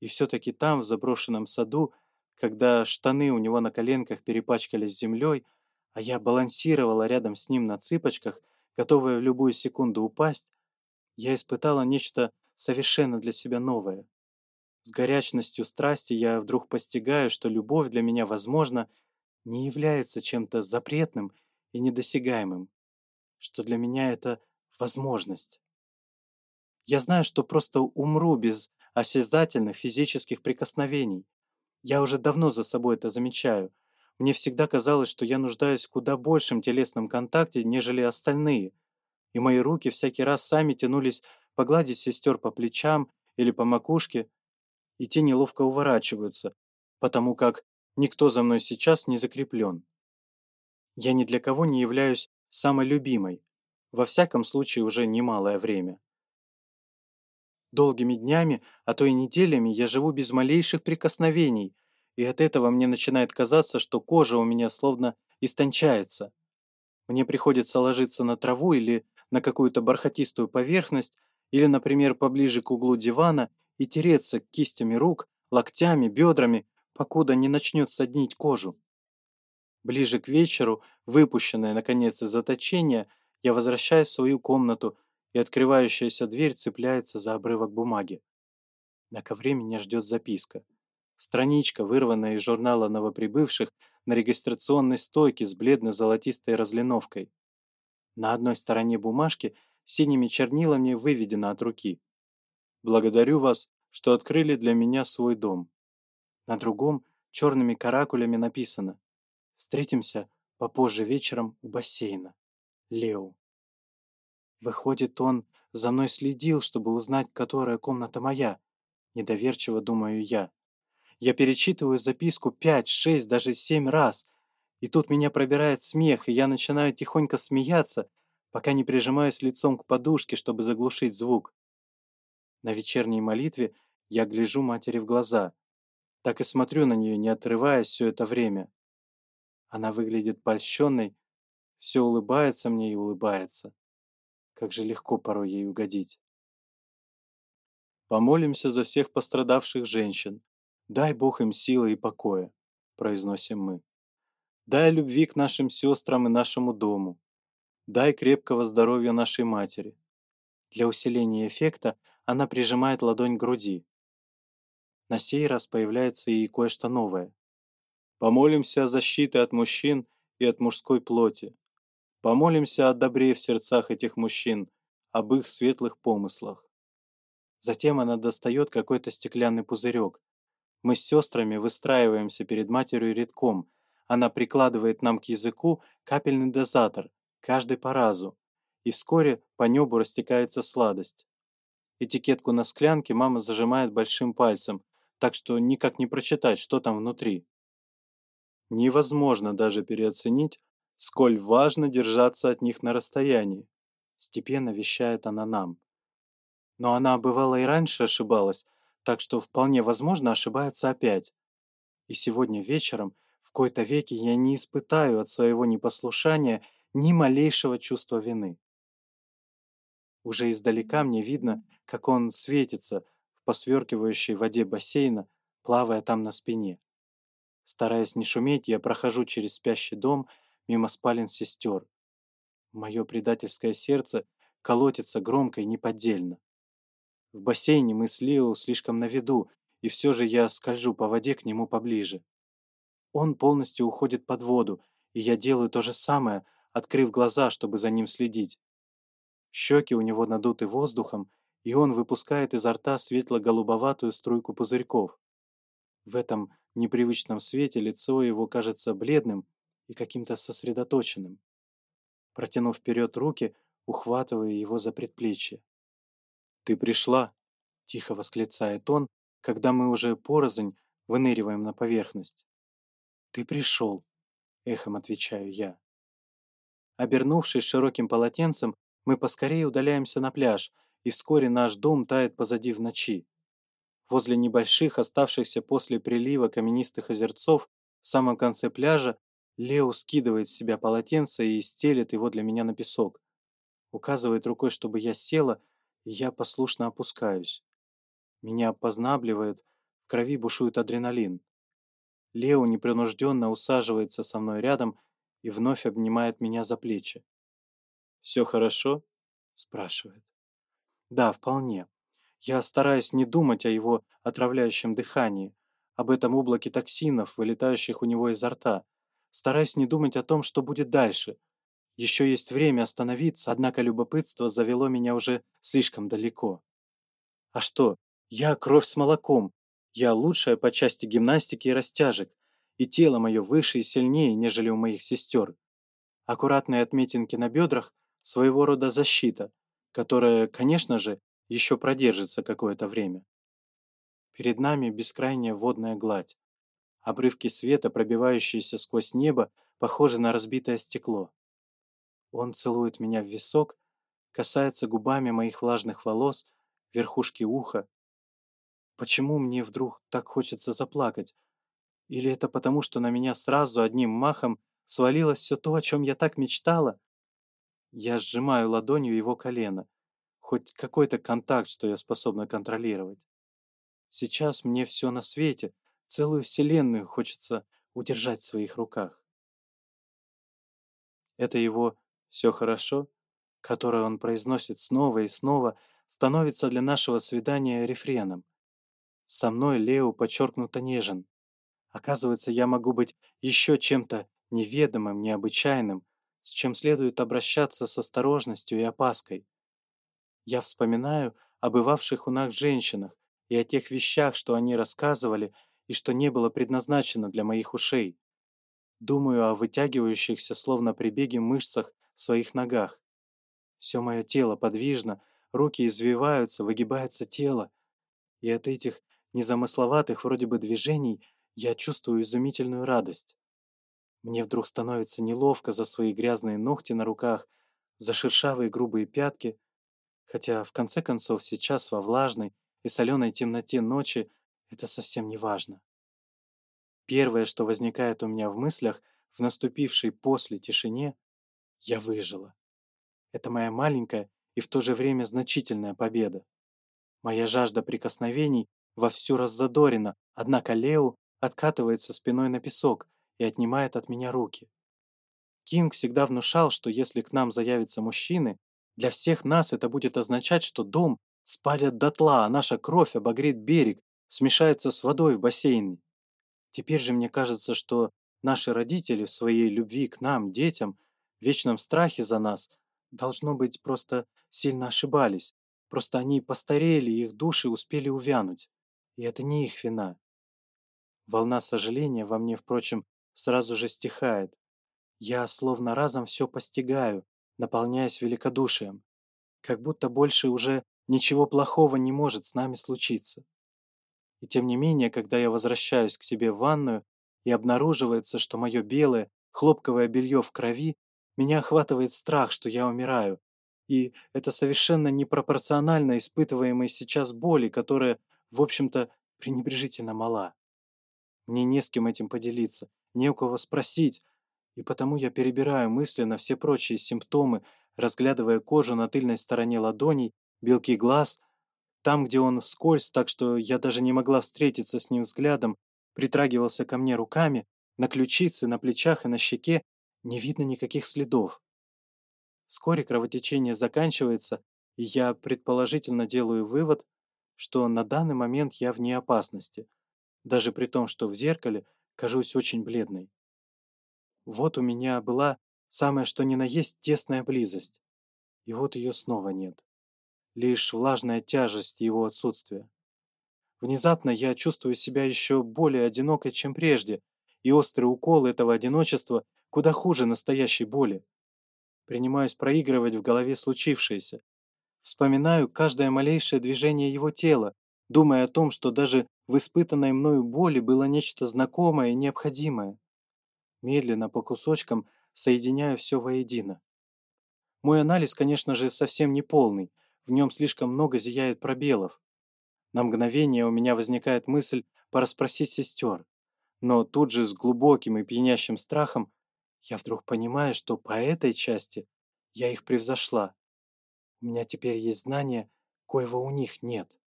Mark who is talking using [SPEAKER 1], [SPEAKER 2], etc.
[SPEAKER 1] И все-таки там, в заброшенном саду, когда штаны у него на коленках перепачкались землей, а я балансировала рядом с ним на цыпочках, готовая в любую секунду упасть, я испытала нечто совершенно для себя новое. С горячностью страсти я вдруг постигаю, что любовь для меня, возможно, не является чем-то запретным и недосягаемым, что для меня это возможность. Я знаю, что просто умру без осязательных физических прикосновений. Я уже давно за собой это замечаю. Мне всегда казалось, что я нуждаюсь в куда большем телесном контакте, нежели остальные. И мои руки всякий раз сами тянулись погладить сестер по плечам или по макушке, и те неловко уворачиваются, потому как никто за мной сейчас не закреплен. Я ни для кого не являюсь самой любимой, во всяком случае уже немалое время. Долгими днями, а то и неделями я живу без малейших прикосновений, и от этого мне начинает казаться, что кожа у меня словно истончается. Мне приходится ложиться на траву или на какую-то бархатистую поверхность, или, например, поближе к углу дивана и тереться кистями рук, локтями, бедрами, покуда не начнет соднить кожу. Ближе к вечеру, выпущенное наконец, из заточения, я возвращаюсь в свою комнату – и открывающаяся дверь цепляется за обрывок бумаги. На ковре меня ждет записка. Страничка, вырванная из журнала новоприбывших, на регистрационной стойке с бледно-золотистой разлиновкой. На одной стороне бумажки синими чернилами выведено от руки. «Благодарю вас, что открыли для меня свой дом». На другом черными каракулями написано «Встретимся попозже вечером у бассейна. Лео». Выходит, он за мной следил, чтобы узнать, которая комната моя. Недоверчиво думаю я. Я перечитываю записку пять, шесть, даже семь раз. И тут меня пробирает смех, и я начинаю тихонько смеяться, пока не прижимаюсь лицом к подушке, чтобы заглушить звук. На вечерней молитве я гляжу матери в глаза. Так и смотрю на нее, не отрываясь все это время. Она выглядит польщенной, все улыбается мне и улыбается как же легко порой ей угодить. Помолимся за всех пострадавших женщин. Дай Бог им силы и покоя, произносим мы. Дай любви к нашим сестрам и нашему дому. Дай крепкого здоровья нашей матери. Для усиления эффекта она прижимает ладонь к груди. На сей раз появляется и кое-что новое. Помолимся о защите от мужчин и от мужской плоти. Помолимся о добре в сердцах этих мужчин, об их светлых помыслах. Затем она достает какой-то стеклянный пузырек. Мы с сестрами выстраиваемся перед матерью редком. Она прикладывает нам к языку капельный дозатор, каждый по разу. И вскоре по небу растекается сладость. Этикетку на склянке мама зажимает большим пальцем, так что никак не прочитать, что там внутри. Невозможно даже переоценить, сколь важно держаться от них на расстоянии. Степенно вещает она нам. Но она, бывала и раньше ошибалась, так что вполне возможно ошибается опять. И сегодня вечером в кои-то веки я не испытаю от своего непослушания ни малейшего чувства вины. Уже издалека мне видно, как он светится в посверкивающей воде бассейна, плавая там на спине. Стараясь не шуметь, я прохожу через спящий дом мимо спален сестер. Мое предательское сердце колотится громко и неподдельно. В бассейне мы с Лио слишком на виду, и все же я скольжу по воде к нему поближе. Он полностью уходит под воду, и я делаю то же самое, открыв глаза, чтобы за ним следить. Щеки у него надуты воздухом, и он выпускает изо рта светло-голубоватую струйку пузырьков. В этом непривычном свете лицо его кажется бледным и каким-то сосредоточенным, протянув вперед руки, ухватывая его за предплечье. «Ты пришла!» — тихо восклицает он, когда мы уже порознь выныриваем на поверхность. «Ты пришел!» — эхом отвечаю я. Обернувшись широким полотенцем, мы поскорее удаляемся на пляж, и вскоре наш дом тает позади в ночи. Возле небольших, оставшихся после прилива каменистых озерцов, в самом конце пляжа Лео скидывает с себя полотенце и стелет его для меня на песок. Указывает рукой, чтобы я села, и я послушно опускаюсь. Меня познабливает, в крови бушует адреналин. Лео непринужденно усаживается со мной рядом и вновь обнимает меня за плечи. «Все хорошо?» — спрашивает. «Да, вполне. Я стараюсь не думать о его отравляющем дыхании, об этом облаке токсинов, вылетающих у него изо рта, стараясь не думать о том, что будет дальше. Еще есть время остановиться, однако любопытство завело меня уже слишком далеко. А что? Я кровь с молоком. Я лучшая по части гимнастики и растяжек, и тело мое выше и сильнее, нежели у моих сестер. Аккуратные отметинки на бедрах – своего рода защита, которая, конечно же, еще продержится какое-то время. Перед нами бескрайняя водная гладь. Обрывки света, пробивающиеся сквозь небо, похожи на разбитое стекло. Он целует меня в висок, касается губами моих влажных волос, верхушки уха. Почему мне вдруг так хочется заплакать? Или это потому, что на меня сразу одним махом свалилось все то, о чем я так мечтала? Я сжимаю ладонью его колено. Хоть какой-то контакт, что я способна контролировать. Сейчас мне все на свете. Целую вселенную хочется удержать в своих руках. Это его «все хорошо», которое он произносит снова и снова, становится для нашего свидания рефреном. Со мной Лео подчеркнуто нежен. Оказывается, я могу быть еще чем-то неведомым, необычайным, с чем следует обращаться с осторожностью и опаской. Я вспоминаю о бывавших у нас женщинах и о тех вещах, что они рассказывали – и что не было предназначено для моих ушей. Думаю о вытягивающихся, словно прибеге, мышцах в своих ногах. Все мое тело подвижно, руки извиваются, выгибается тело. И от этих незамысловатых вроде бы движений я чувствую изумительную радость. Мне вдруг становится неловко за свои грязные ногти на руках, за шершавые грубые пятки, хотя в конце концов сейчас во влажной и соленой темноте ночи это совсем не важно. Первое, что возникает у меня в мыслях, в наступившей после тишине, я выжила. Это моя маленькая и в то же время значительная победа. Моя жажда прикосновений вовсю раззадорена, однако Лео откатывается спиной на песок и отнимает от меня руки. Кинг всегда внушал, что если к нам заявятся мужчины, для всех нас это будет означать, что дом спалят дотла, а наша кровь обогреет берег, смешается с водой в бассейне. Теперь же мне кажется, что наши родители в своей любви к нам, детям, в вечном страхе за нас, должно быть, просто сильно ошибались. Просто они постарели, их души успели увянуть. И это не их вина. Волна сожаления во мне, впрочем, сразу же стихает. Я словно разом все постигаю, наполняясь великодушием. Как будто больше уже ничего плохого не может с нами случиться. И тем не менее, когда я возвращаюсь к себе в ванную и обнаруживается, что мое белое, хлопковое белье в крови, меня охватывает страх, что я умираю. И это совершенно непропорционально испытываемой сейчас боли, которая, в общем-то, пренебрежительно мала. Мне не с кем этим поделиться, не у кого спросить, и потому я перебираю мысленно все прочие симптомы, разглядывая кожу на тыльной стороне ладоней, белки глаз — там, где он вскользь, так что я даже не могла встретиться с ним взглядом, притрагивался ко мне руками, на ключице, на плечах и на щеке, не видно никаких следов. Вскоре кровотечение заканчивается, и я предположительно делаю вывод, что на данный момент я вне опасности, даже при том, что в зеркале кажусь очень бледной. Вот у меня была самая что ни на есть тесная близость, и вот ее снова нет лишь влажная тяжесть его отсутствия. Внезапно я чувствую себя еще более одинокой, чем прежде, и острый укол этого одиночества куда хуже настоящей боли. Принимаюсь проигрывать в голове случившееся. Вспоминаю каждое малейшее движение его тела, думая о том, что даже в испытанной мною боли было нечто знакомое и необходимое. Медленно, по кусочкам, соединяю все воедино. Мой анализ, конечно же, совсем не полный, в нем слишком много зияет пробелов. На мгновение у меня возникает мысль порасспросить сестер, но тут же с глубоким и пьянящим страхом я вдруг понимаю, что по этой части я их превзошла. У меня теперь есть знание, коего у них нет.